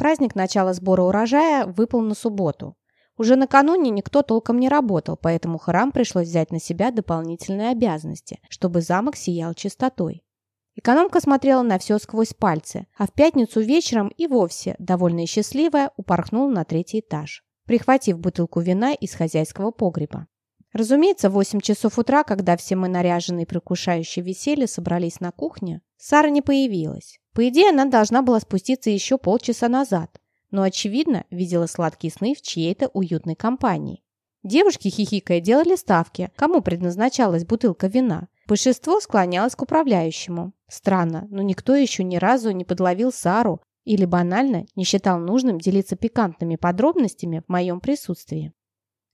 Праздник начала сбора урожая выпал на субботу. Уже накануне никто толком не работал, поэтому храм пришлось взять на себя дополнительные обязанности, чтобы замок сиял чистотой. Экономка смотрела на все сквозь пальцы, а в пятницу вечером и вовсе, довольно счастливая, упорхнула на третий этаж, прихватив бутылку вина из хозяйского погреба. Разумеется, в 8 часов утра, когда все мы наряженные и предвкушающие веселье собрались на кухне, Сара не появилась. По идее, она должна была спуститься еще полчаса назад, но, очевидно, видела сладкие сны в чьей-то уютной компании. Девушки, хихикая, делали ставки, кому предназначалась бутылка вина. Большинство склонялось к управляющему. Странно, но никто еще ни разу не подловил Сару или банально не считал нужным делиться пикантными подробностями в моем присутствии.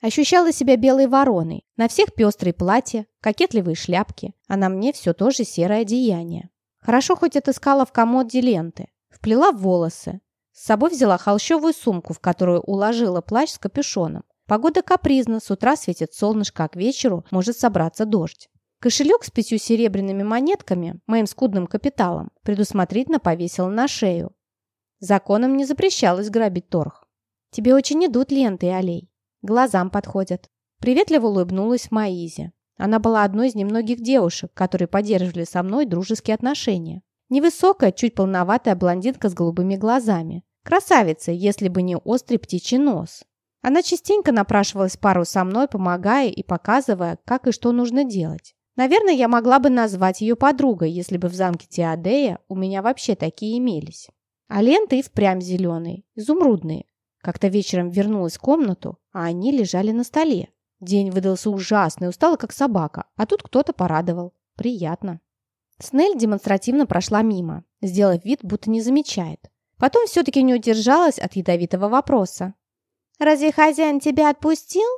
Ощущала себя белой вороной. На всех пестрые платья, кокетливые шляпки, а на мне все тоже серое одеяние. Хорошо хоть отыскала в комоде ленты. Вплела в волосы, с собой взяла холщовую сумку, в которую уложила плащ с капюшоном. Погода капризна, с утра светит солнышко, а к вечеру может собраться дождь. Кошелек с пятью серебряными монетками, моим скудным капиталом, предусмотрительно повесила на шею. Законом не запрещалось грабить торг. «Тебе очень идут ленты и аллей. Глазам подходят». Приветливо улыбнулась Маизе. Она была одной из немногих девушек, которые поддерживали со мной дружеские отношения. Невысокая, чуть полноватая блондинка с голубыми глазами. Красавица, если бы не острый птичий нос. Она частенько напрашивалась пару со мной, помогая и показывая, как и что нужно делать. Наверное, я могла бы назвать ее подругой, если бы в замке Теодея у меня вообще такие имелись. А ленты и впрямь зеленые, изумрудные. Как-то вечером вернулась в комнату, а они лежали на столе. День выдался ужасный, устала как собака, а тут кто-то порадовал. Приятно. Снель демонстративно прошла мимо, сделав вид, будто не замечает. Потом все-таки не удержалась от ядовитого вопроса. «Разве хозяин тебя отпустил?»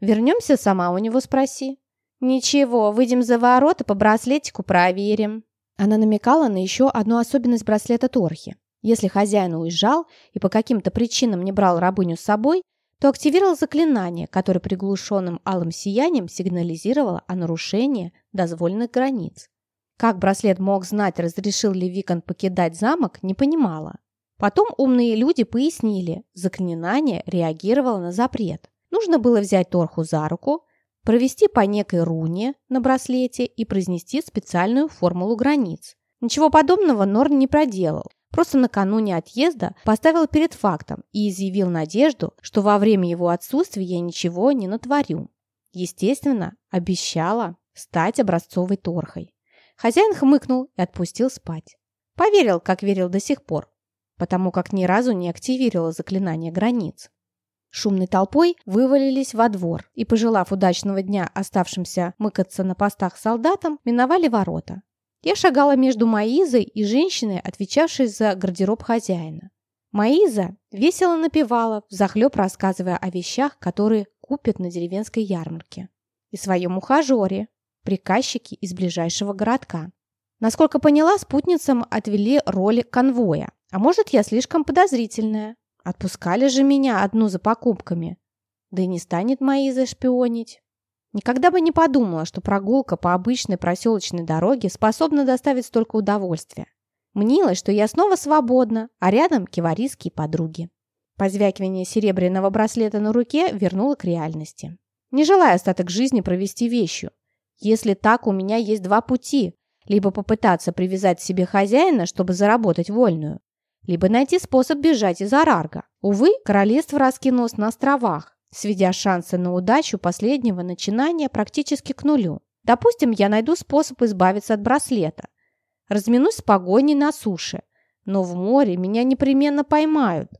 «Вернемся сама у него спроси». «Ничего, выйдем за ворота, по браслетику проверим». Она намекала на еще одну особенность браслета Торхи. Если хозяин уезжал и по каким-то причинам не брал рабыню с собой, то активировал заклинание, которое приглушенным алым сиянием сигнализировало о нарушении дозволенных границ. Как браслет мог знать, разрешил ли Викон покидать замок, не понимала. Потом умные люди пояснили, заклинание реагировало на запрет. Нужно было взять Торху за руку, провести по некой руне на браслете и произнести специальную формулу границ. Ничего подобного Норн не проделал. Просто накануне отъезда поставил перед фактом и изъявил надежду, что во время его отсутствия я ничего не натворю. Естественно, обещала стать образцовой торхой. Хозяин хмыкнул и отпустил спать. Поверил, как верил до сих пор, потому как ни разу не активировал заклинание границ. Шумной толпой вывалились во двор и, пожелав удачного дня оставшимся мыкаться на постах солдатам, миновали ворота. Я шагала между Маизой и женщиной, отвечавшей за гардероб хозяина. Маиза весело напевала, взахлеб рассказывая о вещах, которые купят на деревенской ярмарке. И своем ухажере, приказчики из ближайшего городка. Насколько поняла, спутницам отвели роли конвоя. А может, я слишком подозрительная. Отпускали же меня одну за покупками. Да и не станет Маиза шпионить. Никогда бы не подумала, что прогулка по обычной проселочной дороге способна доставить столько удовольствия. Мнилось, что я снова свободна, а рядом киварийские подруги. Позвякивание серебряного браслета на руке вернуло к реальности. Не желая остаток жизни провести вещью, если так, у меня есть два пути. Либо попытаться привязать себе хозяина, чтобы заработать вольную, либо найти способ бежать из Арарга. Увы, королевство раскинулось на островах, сведя шансы на удачу последнего начинания практически к нулю. Допустим, я найду способ избавиться от браслета. Разминусь с погоней на суше, но в море меня непременно поймают.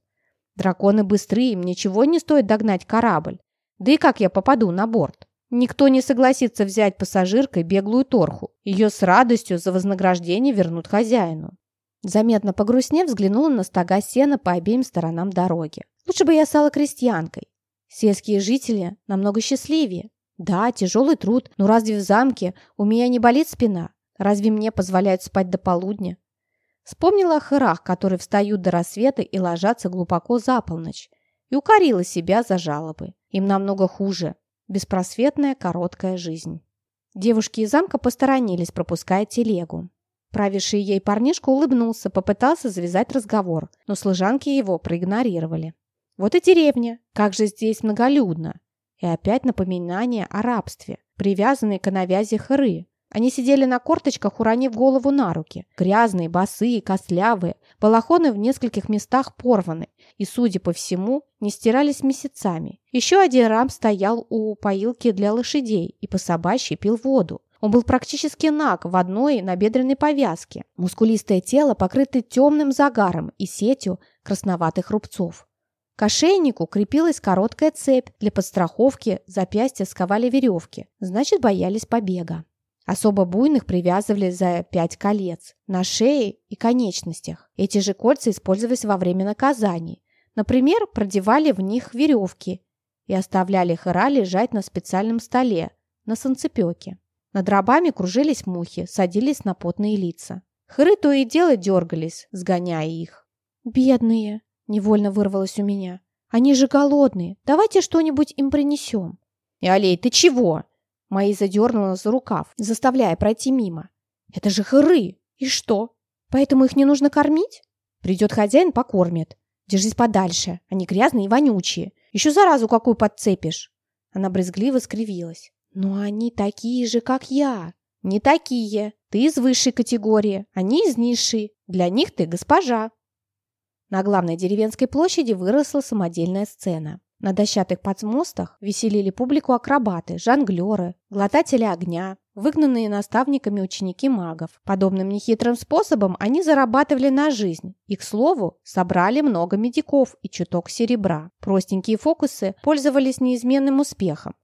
Драконы быстрые, им ничего не стоит догнать корабль. Да и как я попаду на борт? Никто не согласится взять пассажиркой беглую торху. Ее с радостью за вознаграждение вернут хозяину. Заметно погрустнев, взглянула на стога сена по обеим сторонам дороги. Лучше бы я стала крестьянкой. Сельские жители намного счастливее. Да, тяжелый труд, но разве в замке у меня не болит спина? Разве мне позволяют спать до полудня? Вспомнила о хырах, которые встают до рассвета и ложатся глубоко за полночь, и укорила себя за жалобы. Им намного хуже. Беспросветная короткая жизнь. Девушки из замка посторонились, пропуская телегу. Правивший ей парнишка улыбнулся, попытался завязать разговор, но служанки его проигнорировали. Вот и деревня, как же здесь многолюдно. И опять напоминание о рабстве, привязанные к навязи хры. Они сидели на корточках, уронив голову на руки. Грязные, босые, костлявые. Балахоны в нескольких местах порваны. И, судя по всему, не стирались месяцами. Еще один рам стоял у поилки для лошадей и по собачьи пил воду. Он был практически наг в одной набедренной повязке. Мускулистое тело покрыто темным загаром и сетью красноватых рубцов. К ошейнику крепилась короткая цепь. Для подстраховки запястья сковали веревки. Значит, боялись побега. Особо буйных привязывали за пять колец на шее и конечностях. Эти же кольца использовались во время наказаний. Например, продевали в них веревки и оставляли хера лежать на специальном столе, на санцепёке. Над рабами кружились мухи, садились на потные лица. Хыры то и дело дергались, сгоняя их. «Бедные!» – невольно вырвалось у меня. «Они же голодные. Давайте что-нибудь им принесем». «И, Алей, ты чего?» Мои задернула за рукав, заставляя пройти мимо. «Это же хыры! И что? Поэтому их не нужно кормить? Придет хозяин, покормит. Держись подальше, они грязные и вонючие. Еще заразу какую подцепишь!» Она брезгливо скривилась. «Но они такие же, как я!» «Не такие. Ты из высшей категории, они из низшей. Для них ты госпожа». На главной деревенской площади выросла самодельная сцена. На дощатых подмостах веселили публику акробаты, жонглеры, глотатели огня, выгнанные наставниками ученики магов. Подобным нехитрым способом они зарабатывали на жизнь и, к слову, собрали много медиков и чуток серебра. Простенькие фокусы пользовались неизменным успехом.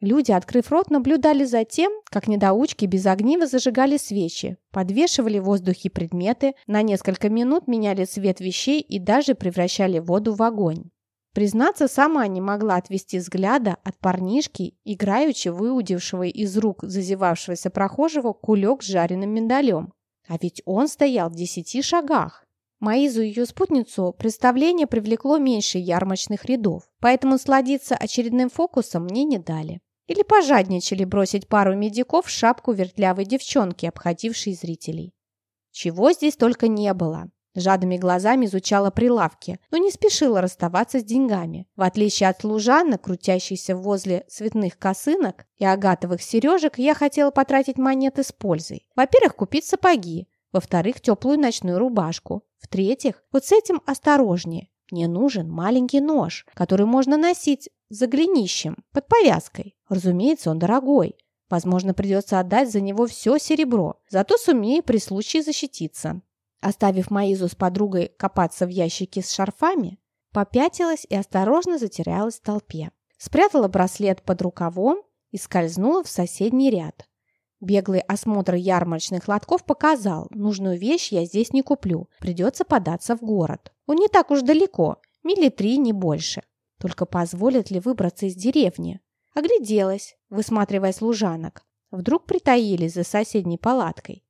Люди, открыв рот, наблюдали за тем, как недоучки без огнива зажигали свечи, подвешивали в воздухе предметы, на несколько минут меняли цвет вещей и даже превращали воду в огонь. Признаться, сама не могла отвести взгляда от парнишки, играючи выудившего из рук зазевавшегося прохожего кулек с жареным миндалем. А ведь он стоял в десяти шагах. Маизу и ее спутницу представление привлекло меньше ярмарочных рядов, поэтому сладиться очередным фокусом мне не дали. Или пожадничали бросить пару медиков в шапку вертлявой девчонки, обходившей зрителей. Чего здесь только не было. Жадными глазами изучала прилавки, но не спешила расставаться с деньгами. В отличие от служанок, крутящихся возле цветных косынок и агатовых сережек, я хотела потратить монеты с пользой. Во-первых, купить сапоги. Во-вторых, теплую ночную рубашку. В-третьих, вот с этим осторожнее. Мне нужен маленький нож, который можно носить за голенищем, под повязкой. Разумеется, он дорогой. Возможно, придется отдать за него все серебро, зато сумею при случае защититься. Оставив Маизу с подругой копаться в ящике с шарфами, попятилась и осторожно затерялась в толпе. Спрятала браслет под рукавом и скользнула в соседний ряд. Беглый осмотр ярмарочных лотков показал, нужную вещь я здесь не куплю, придется податься в город. Он не так уж далеко, мили три, не больше. Только позволят ли выбраться из деревни? Огляделась, высматривая служанок. Вдруг притаились за соседней палаткой.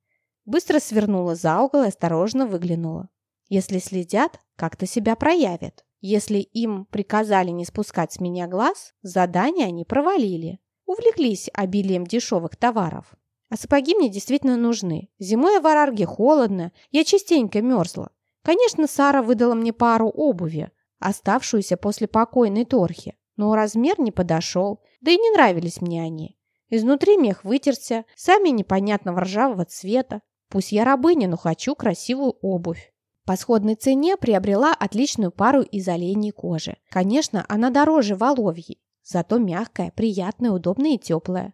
Быстро свернула за угол и осторожно выглянула. Если следят, как-то себя проявят. Если им приказали не спускать с меня глаз, задание они провалили. Увлеклись обилием дешевых товаров. А сапоги мне действительно нужны. Зимой в Арарге холодно, я частенько мерзла. Конечно, Сара выдала мне пару обуви, оставшуюся после покойной торхи, но размер не подошел, да и не нравились мне они. Изнутри мех вытерся, сами непонятного ржавого цвета, Пусть я рабыня, но хочу красивую обувь. По сходной цене приобрела отличную пару из оленей кожи. Конечно, она дороже воловьей, зато мягкая, приятная, удобная и теплая.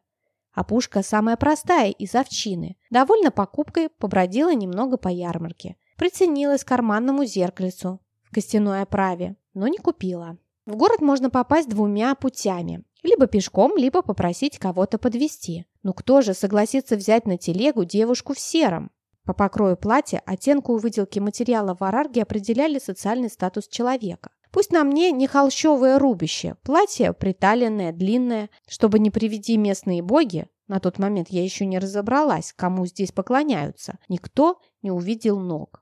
Опушка самая простая из овчины. Довольно покупкой побродила немного по ярмарке. Приценилась к карманному зеркальцу в костяной оправе, но не купила. В город можно попасть двумя путями. Либо пешком, либо попросить кого-то подвести. Ну кто же согласится взять на телегу девушку в сером? По покрою платья, оттенку и выделке материала в арарге определяли социальный статус человека. Пусть на мне не холщовое рубище, платье приталенное, длинное, чтобы не приведи местные боги, на тот момент я еще не разобралась, кому здесь поклоняются, никто не увидел ног.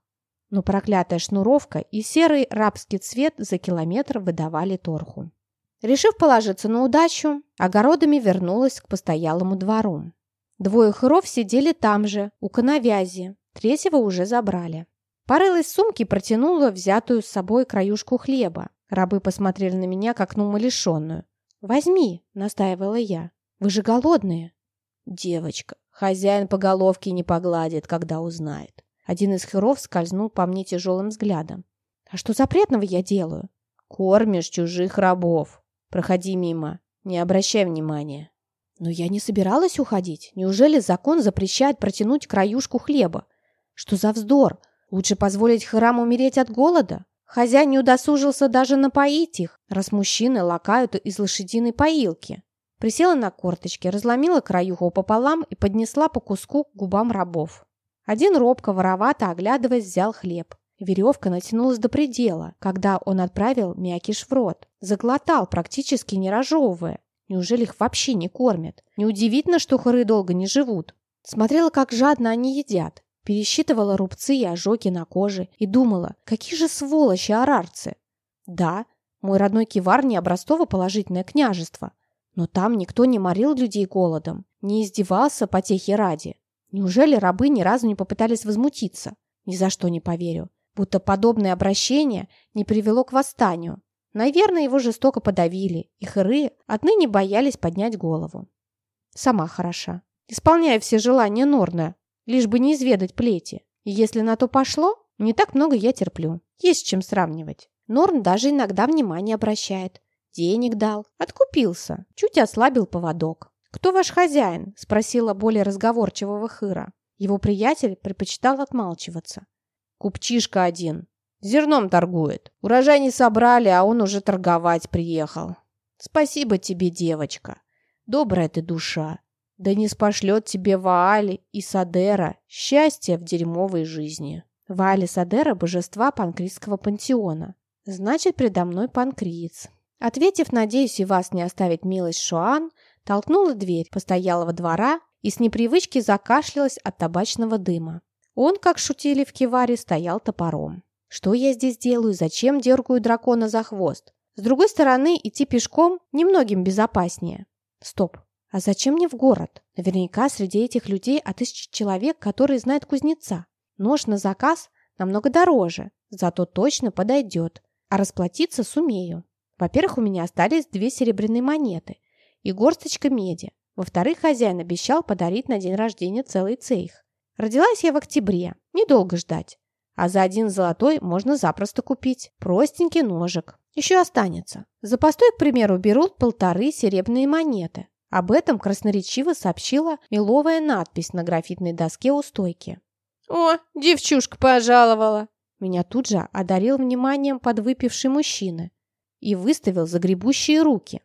Но проклятая шнуровка и серый рабский цвет за километр выдавали торху. Решив положиться на удачу, огородами вернулась к постоялому двору. Двое хыров сидели там же, у коновязи. Третьего уже забрали. Порылась в сумке протянула взятую с собой краюшку хлеба. Рабы посмотрели на меня, как на умалишенную. «Возьми», — настаивала я. «Вы же голодные». «Девочка, хозяин по головке не погладит, когда узнает». Один из херов скользнул по мне тяжелым взглядом. «А что запретного я делаю?» «Кормишь чужих рабов. Проходи мимо. Не обращай внимания». «Но я не собиралась уходить. Неужели закон запрещает протянуть краюшку хлеба? Что за вздор? Лучше позволить храм умереть от голода? Хозяин не удосужился даже напоить их, раз мужчины лакают из лошадиной поилки. Присела на корточки, разломила краюху пополам и поднесла по куску к губам рабов. Один робко, воровато, оглядываясь, взял хлеб. Веревка натянулась до предела, когда он отправил мякиш в рот. Заглотал, практически не разжевывая. Неужели их вообще не кормят? Неудивительно, что хоры долго не живут. Смотрела, как жадно они едят. Пересчитывала рубцы и ожоги на коже и думала, какие же сволочи арарцы. Да, мой родной Кивар не образцово положительное княжество, но там никто не морил людей голодом, не издевался потехи ради. Неужели рабы ни разу не попытались возмутиться? Ни за что не поверю. Будто подобное обращение не привело к восстанию. Наверное, его жестоко подавили, и хыры отныне боялись поднять голову. Сама хороша. Исполняю все желания Норна, лишь бы не изведать плети. И если на то пошло, не так много я терплю. Есть с чем сравнивать. Норн даже иногда внимание обращает. Денег дал, откупился, чуть ослабил поводок. «Кто ваш хозяин?» – спросила более разговорчивого хыра. Его приятель предпочитал отмалчиваться. «Купчишка один. Зерном торгует. Урожай не собрали, а он уже торговать приехал. Спасибо тебе, девочка. Добрая ты душа. Да не спошлет тебе Ваали и Садера счастье в дерьмовой жизни. Ваали Садера – божества панкрийского пантеона. Значит, предо мной панкриец. Ответив, надеюсь, и вас не оставить милость Шуан, толкнула дверь постоялого двора и с непривычки закашлялась от табачного дыма. Он, как шутили в киваре, стоял топором. Что я здесь делаю? Зачем дергаю дракона за хвост? С другой стороны, идти пешком немногим безопаснее. Стоп. А зачем мне в город? Наверняка среди этих людей отыщет человек, который знает кузнеца. Нож на заказ намного дороже, зато точно подойдет. А расплатиться сумею. Во-первых, у меня остались две серебряные монеты и горсточка меди. Во-вторых, хозяин обещал подарить на день рождения целый цейх. Родилась я в октябре, недолго ждать. А за один золотой можно запросто купить. Простенький ножик. Еще останется. За постой, к примеру, берут полторы серебряные монеты. Об этом красноречиво сообщила меловая надпись на графитной доске у стойки. «О, девчушка пожаловала!» Меня тут же одарил вниманием подвыпивший мужчина и выставил загребущие руки.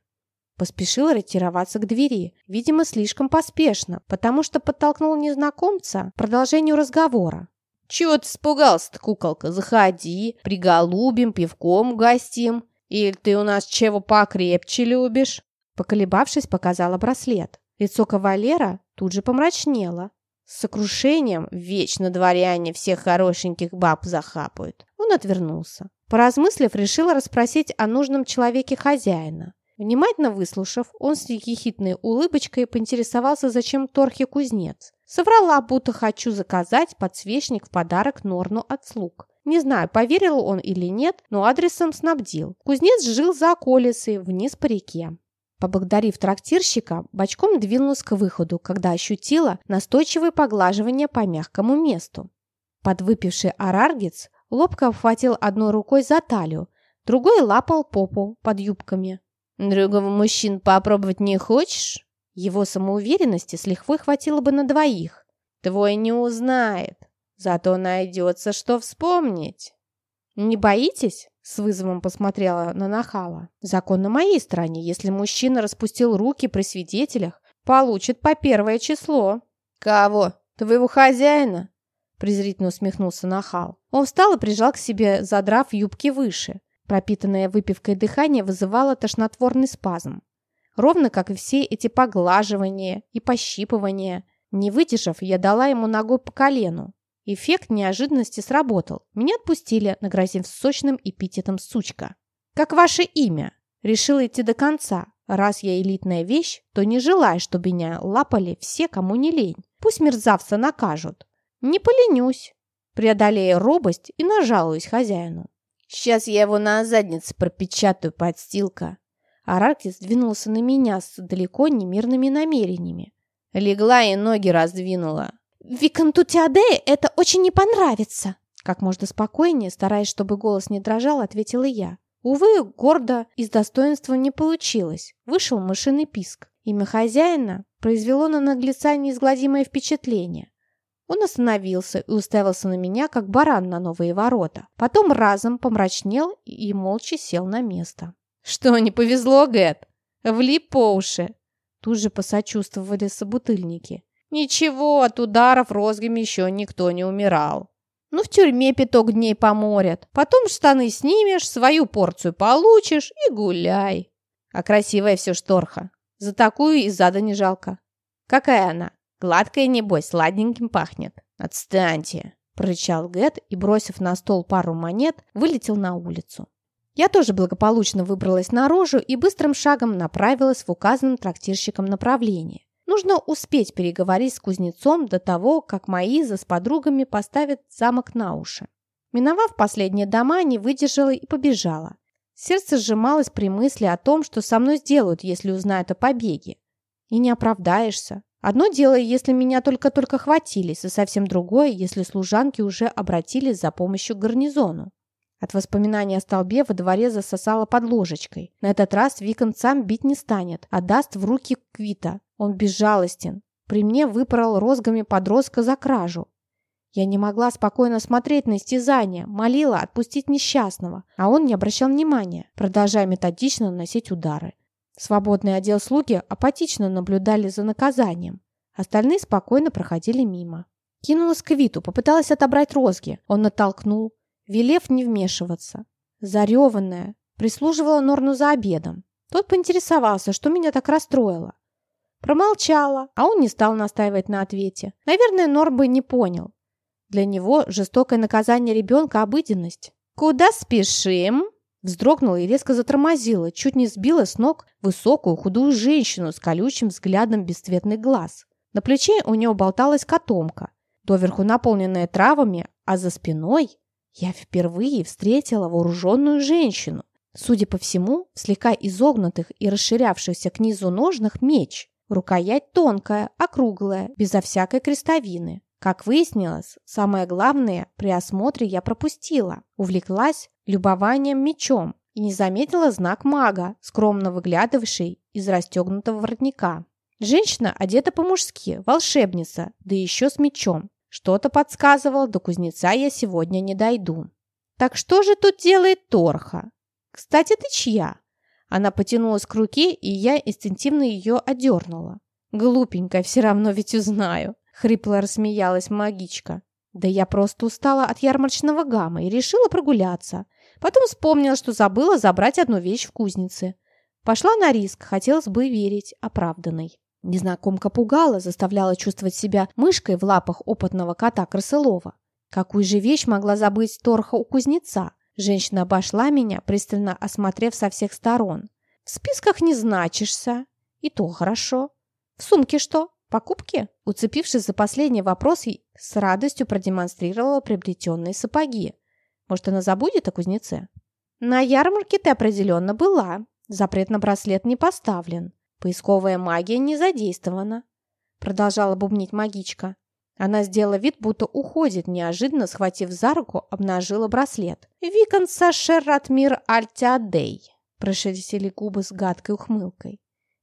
Поспешил ретироваться к двери, видимо, слишком поспешно, потому что подтолкнул незнакомца к продолжению разговора. «Чего ты испугался-то, куколка? Заходи, приголубим, пивком угостим. Или ты у нас чего покрепче любишь?» Поколебавшись, показала браслет. Лицо кавалера тут же помрачнело. С сокрушением вечно дворяне всех хорошеньких баб захапают. Он отвернулся. Поразмыслив, решила расспросить о нужном человеке хозяина. Внимательно выслушав, он с ехидной улыбочкой поинтересовался, зачем Торхе кузнец. Соврала, будто хочу заказать подсвечник в подарок Норну от слуг. Не знаю, поверил он или нет, но адресом снабдил. Кузнец жил за околицей, вниз по реке. Поблагодарив трактирщика, бочком двинулась к выходу, когда ощутила настойчивое поглаживание по мягкому месту. Подвыпивший араргец лобко обхватил одной рукой за талию, другой лапал попу под юбками. «Другого мужчин попробовать не хочешь?» Его самоуверенности с лихвой хватило бы на двоих. «Твой не узнает, зато найдется, что вспомнить». «Не боитесь?» С вызовом посмотрела на нахала. Закон на моей стороне. Если мужчина распустил руки при свидетелях, получит по первое число. Кого? Твоего хозяина? Презрительно усмехнулся нахал. Он встал и прижал к себе, задрав юбки выше. Пропитанное выпивкой дыхание вызывало тошнотворный спазм. Ровно как и все эти поглаживания и пощипывания. Не выдержав, я дала ему ногой по колену. Эффект неожиданности сработал. Меня отпустили, нагрозив сочным эпитетом «сучка». «Как ваше имя?» Решила идти до конца. Раз я элитная вещь, то не желаю, чтобы меня лапали все, кому не лень. Пусть мерзавца накажут. Не поленюсь. Преодолея робость и нажалуюсь хозяину. Сейчас я его на заднице пропечатаю, подстилка. Аракис двинулся на меня с далеко не мирными намерениями. Легла и ноги раздвинула. «Виконту Теодея это очень не понравится!» Как можно спокойнее, стараясь, чтобы голос не дрожал, ответила я. Увы, гордо и с достоинством не получилось. Вышел мышиный писк. Имя хозяина произвело на наглеца неизгладимое впечатление. Он остановился и уставился на меня, как баран на новые ворота. Потом разом помрачнел и молча сел на место. «Что, не повезло, Гэт?» «Влип по уши!» Тут же посочувствовали собутыльники. «Ничего, от ударов розгами еще никто не умирал». Ну, в тюрьме пяток дней поморят. Потом штаны снимешь, свою порцию получишь и гуляй. А красивая все шторха. За такую и зада не жалко. Какая она? Гладкая, небось, сладеньким пахнет. Отстаньте, прорычал Гэт и, бросив на стол пару монет, вылетел на улицу. Я тоже благополучно выбралась наружу и быстрым шагом направилась в указанном трактирщиком направлении. Нужно успеть переговорить с кузнецом до того, как Маиза с подругами поставят замок на уши. Миновав последние дома, не выдержала и побежала. Сердце сжималось при мысли о том, что со мной сделают, если узнают о побеге. И не оправдаешься. Одно дело, если меня только-только хватились, и совсем другое, если служанки уже обратились за помощью к гарнизону. От воспоминаний о столбе во дворе засосало под ложечкой. На этот раз Викон сам бить не станет, а даст в руки Квита. Он безжалостен. При мне выпорол розгами подростка за кражу. Я не могла спокойно смотреть на истязание, молила отпустить несчастного, а он не обращал внимания, продолжая методично наносить удары. Свободный отдел слуги апатично наблюдали за наказанием. Остальные спокойно проходили мимо. Кинулась к Виту, попыталась отобрать розги. Он натолкнул, велев не вмешиваться. Зареванная, прислуживала Норну за обедом. Тот поинтересовался, что меня так расстроило. Промолчала, а он не стал настаивать на ответе. Наверное, Норм бы не понял. Для него жестокое наказание ребенка – обыденность. «Куда спешим?» Вздрогнула и резко затормозила, чуть не сбила с ног высокую худую женщину с колючим взглядом бесцветных глаз. На плече у нее болталась котомка, доверху наполненная травами, а за спиной я впервые встретила вооруженную женщину. Судя по всему, в слегка изогнутых и расширявшихся к низу ножнах меч. Рукоять тонкая, округлая, безо всякой крестовины. Как выяснилось, самое главное при осмотре я пропустила. Увлеклась любованием мечом и не заметила знак мага, скромно выглядывавший из расстегнутого воротника. Женщина одета по-мужски, волшебница, да еще с мечом. Что-то подсказывало, до кузнеца я сегодня не дойду. Так что же тут делает Торха? Кстати, ты чья? Она потянулась к руке, и я инстинктивно ее одернула. «Глупенькая, все равно ведь узнаю», — хрипло рассмеялась магичка. «Да я просто устала от ярмарочного гамма и решила прогуляться. Потом вспомнила, что забыла забрать одну вещь в кузнице. Пошла на риск, хотелось бы верить, оправданной». Незнакомка пугала, заставляла чувствовать себя мышкой в лапах опытного кота Красылова. Какую же вещь могла забыть Торха у кузнеца? Женщина обошла меня, пристально осмотрев со всех сторон. «В списках не значишься. И то хорошо. В сумке что? Покупки?» Уцепившись за последний вопрос, с радостью продемонстрировала приобретенные сапоги. «Может, она забудет о кузнеце?» «На ярмарке ты определенно была. Запрет на браслет не поставлен. Поисковая магия не задействована», продолжала бубнить магичка. Она сделала вид, будто уходит, неожиданно схватив за руку, обнажила браслет. «Викон Сашератмир Альтиадей», – прошелестели губы с гадкой ухмылкой.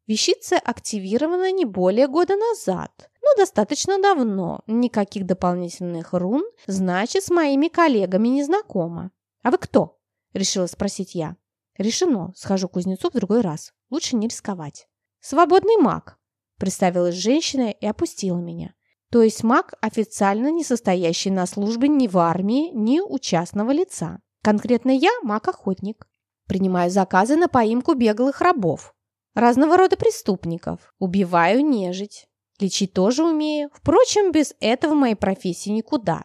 Вещица активирована не более года назад, но достаточно давно. Никаких дополнительных рун, значит, с моими коллегами не знакома. «А вы кто?» – решила спросить я. «Решено. Схожу к кузнецу в другой раз. Лучше не рисковать». «Свободный маг», – представилась женщина и опустила меня. То есть маг, официально не состоящий на службе ни в армии, ни у частного лица. Конкретно я маг-охотник. Принимаю заказы на поимку беглых рабов. Разного рода преступников. Убиваю нежить. Лечить тоже умею. Впрочем, без этого моей профессии никуда.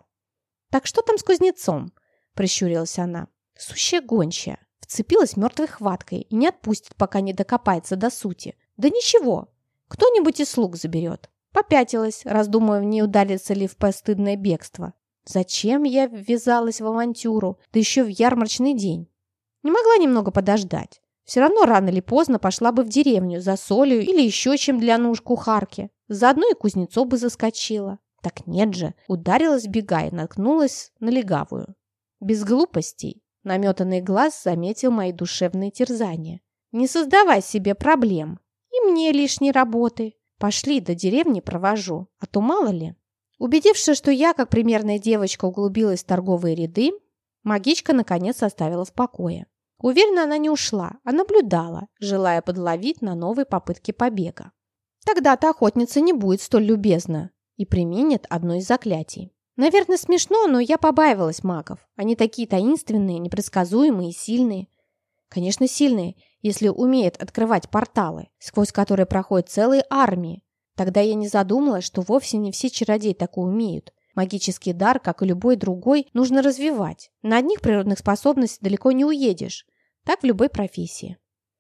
«Так что там с кузнецом?» – прищурилась она. Сущая гончая. Вцепилась мертвой хваткой и не отпустит, пока не докопается до сути. «Да ничего. Кто-нибудь из слуг заберет. Попятилась, раздумывая, не удариться ли в постыдное бегство. Зачем я ввязалась в авантюру, да еще в ярмарочный день? Не могла немного подождать. Все равно рано или поздно пошла бы в деревню за солью или еще чем для нужд кухарки. Заодно и кузнецов бы заскочила. Так нет же, ударилась бега и наткнулась на легавую. Без глупостей. Наметанный глаз заметил мои душевные терзания. Не создавай себе проблем. И мне лишней работы. Пошли, до деревни провожу, а то мало ли. Убедившись, что я, как примерная девочка, углубилась в торговые ряды, магичка наконец оставила в покое. Уверена, она не ушла, а наблюдала, желая подловить на новой попытке побега. Тогда-то охотница не будет столь любезна и применит одно из заклятий. Наверное, смешно, но я побаивалась магов. Они такие таинственные, непредсказуемые и сильные. Конечно, сильные, если умеет открывать порталы, сквозь которые проходят целые армии. Тогда я не задумалась, что вовсе не все чародеи такое умеют. Магический дар, как и любой другой, нужно развивать. На одних природных способностях далеко не уедешь. Так в любой профессии.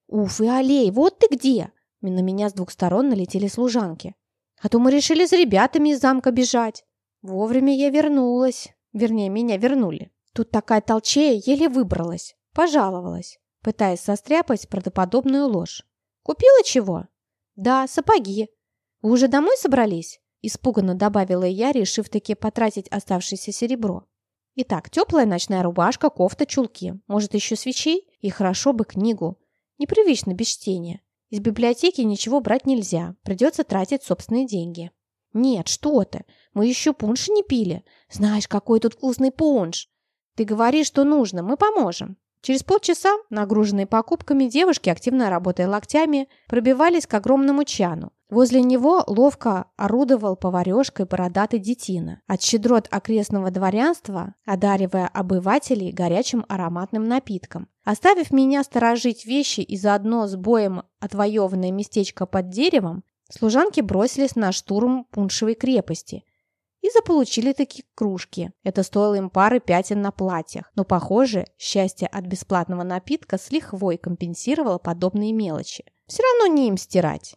«Уф, и Алей, вот ты где!» На меня с двух сторон налетели служанки. «А то мы решили с ребятами из замка бежать». Вовремя я вернулась. Вернее, меня вернули. Тут такая толчея еле выбралась. Пожаловалась пытаясь состряпать правдоподобную ложь. «Купила чего?» «Да, сапоги». «Вы уже домой собрались?» Испуганно добавила я, решив таки потратить оставшееся серебро. Итак, теплая ночная рубашка, кофта, чулки. Может, еще свечей? И хорошо бы книгу. Непривычно без чтения. Из библиотеки ничего брать нельзя. Придется тратить собственные деньги. Нет, что ты. Мы еще пунш не пили. Знаешь, какой тут вкусный пунш. Ты говоришь, что нужно. Мы поможем. Через полчаса, нагруженные покупками, девушки, активно работая локтями, пробивались к огромному чану. Возле него ловко орудовал поварешкой бородатый детина, от щедрот окрестного дворянства, одаривая обывателей горячим ароматным напитком. Оставив меня сторожить вещи и заодно с боем отвоеванное местечко под деревом, служанки бросились на штурм пуншевой крепости – и заполучили такие кружки. Это стоило им пары пятен на платьях. Но, похоже, счастье от бесплатного напитка с лихвой компенсировало подобные мелочи. Все равно не им стирать.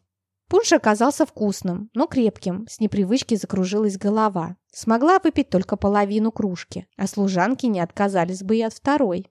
Пунш оказался вкусным, но крепким. С непривычки закружилась голова. Смогла выпить только половину кружки, а служанки не отказались бы и от второй.